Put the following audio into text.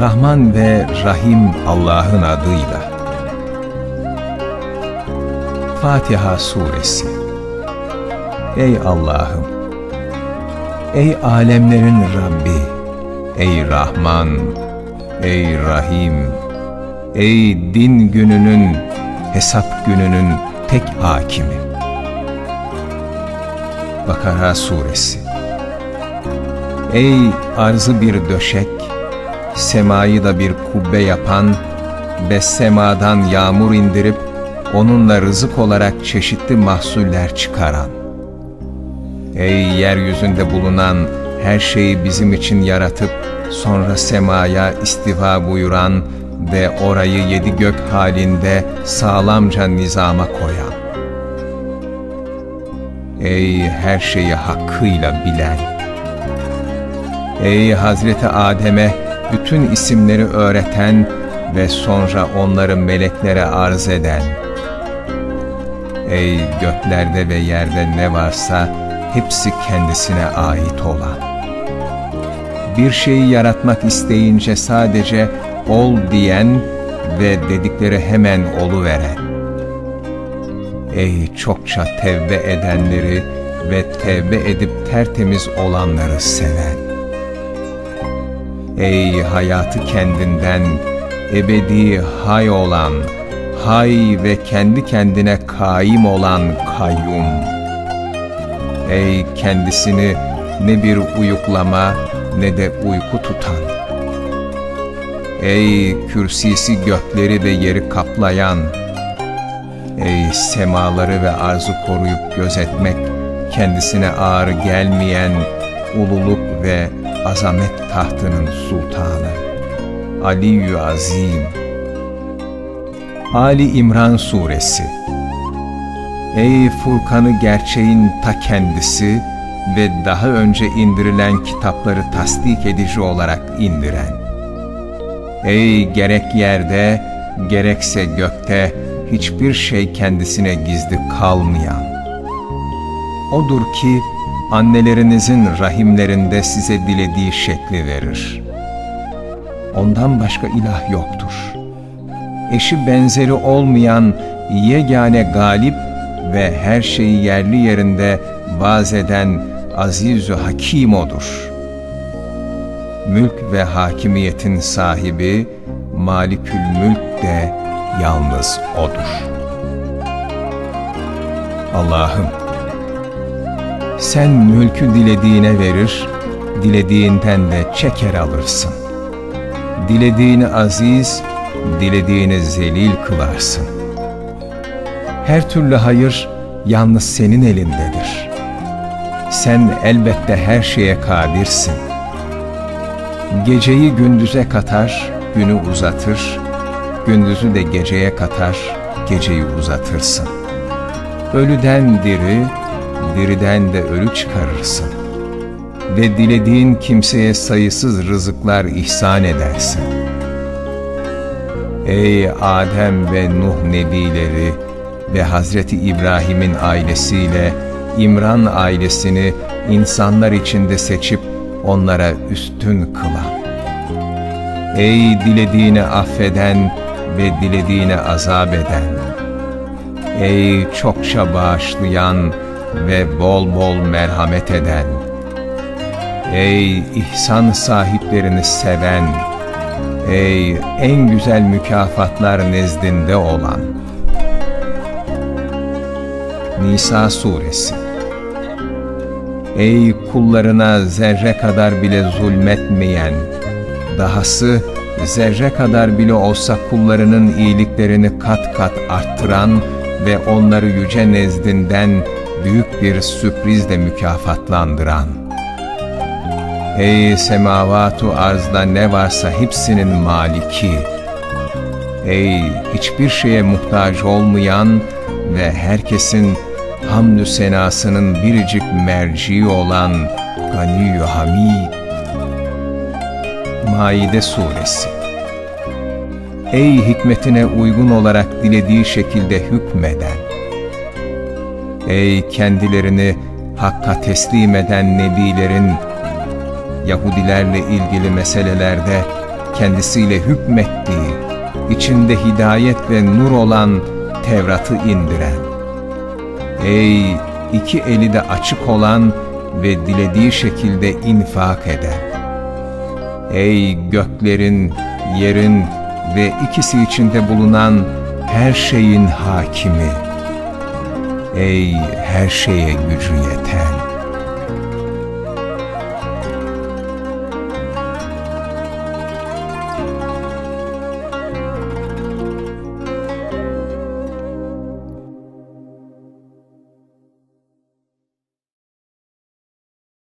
Rahman ve Rahim Allah'ın adıyla. Fatiha Suresi Ey Allah'ım! Ey alemlerin Rabbi! Ey Rahman! Ey Rahim! Ey din gününün, hesap gününün tek hakimi! Bakara Suresi Ey arzı bir döşek, semayı da bir kubbe yapan ve semadan yağmur indirip onunla rızık olarak çeşitli mahsuller çıkaran. Ey yeryüzünde bulunan her şeyi bizim için yaratıp sonra semaya istiva buyuran ve orayı yedi gök halinde sağlamca nizama koyan. Ey her şeyi hakkıyla bilen! Ey Hazreti Adem'e bütün isimleri öğreten ve sonra onları meleklere arz eden! Ey göklerde ve yerde ne varsa hepsi kendisine ait olan! Bir şeyi yaratmak isteyince sadece ol diyen ve dedikleri hemen olu veren. Ey çokça tevbe edenleri ve tevbe edip tertemiz olanları seven. Ey hayatı kendinden ebedi hay olan, hay ve kendi kendine kaim olan kayyum. Ey kendisini ne bir uyuklama ne de uyku tutan. Ey kürsisi gökleri ve yeri kaplayan, Ey semaları ve arzu koruyup gözetmek, kendisine ağır gelmeyen ululuk ve azamet tahtının sultanı. Aliyyü Azim Ali İmran Suresi Ey Furkan'ı gerçeğin ta kendisi ve daha önce indirilen kitapları tasdik edici olarak indiren. Ey gerek yerde, gerekse gökte, hiçbir şey kendisine gizli kalmayan. Odur ki annelerinizin rahimlerinde size dilediği şekli verir. Ondan başka ilah yoktur. Eşi benzeri olmayan yegane galip ve her şeyi yerli yerinde vaz eden aziz hakim odur. Mülk ve hakimiyetin sahibi Malikül Mülk de yalnız O'dur. Allah'ım, sen mülkü dilediğine verir, dilediğinden de çeker alırsın. Dilediğini aziz, dilediğini zelil kılarsın. Her türlü hayır yalnız senin elindedir. Sen elbette her şeye kadirsin. Geceyi gündüze katar, günü uzatır, gündüzü de geceye katar, geceyi uzatırsın. Ölüden diri, diriden de ölü çıkarırsın. Ve dilediğin kimseye sayısız rızıklar ihsan edersin. Ey Adem ve Nuh nebileri ve Hazreti İbrahim'in ailesiyle İmran ailesini insanlar içinde seçip onlara üstün kılan. Ey dilediğini affeden ve dilediğine azap eden, ey çokça bağışlayan ve bol bol merhamet eden, ey ihsan sahiplerini seven, ey en güzel mükafatlar nezdinde olan. Nisa Suresi Ey kullarına zerre kadar bile zulmetmeyen, dahası zerre kadar bile olsa kullarının iyiliklerini kat kat arttıran ve onları yüce nezdinden büyük bir sürprizle mükafatlandıran. Ey semavatu arzda ne varsa hepsinin maliki. Ey hiçbir şeye muhtaç olmayan ve herkesin hamdü senasının biricik merci olan Ganiyü Hamid Maide Suresi Ey hikmetine uygun olarak dilediği şekilde hükmeden! Ey kendilerini Hakk'a teslim eden nebilerin, Yahudilerle ilgili meselelerde kendisiyle hükmettiği, içinde hidayet ve nur olan Tevrat'ı indiren. Ey iki eli de açık olan ve dilediği şekilde infak eden. Ey göklerin, yerin ve ikisi içinde bulunan her şeyin hakimi. Ey her şeye gücü yeten.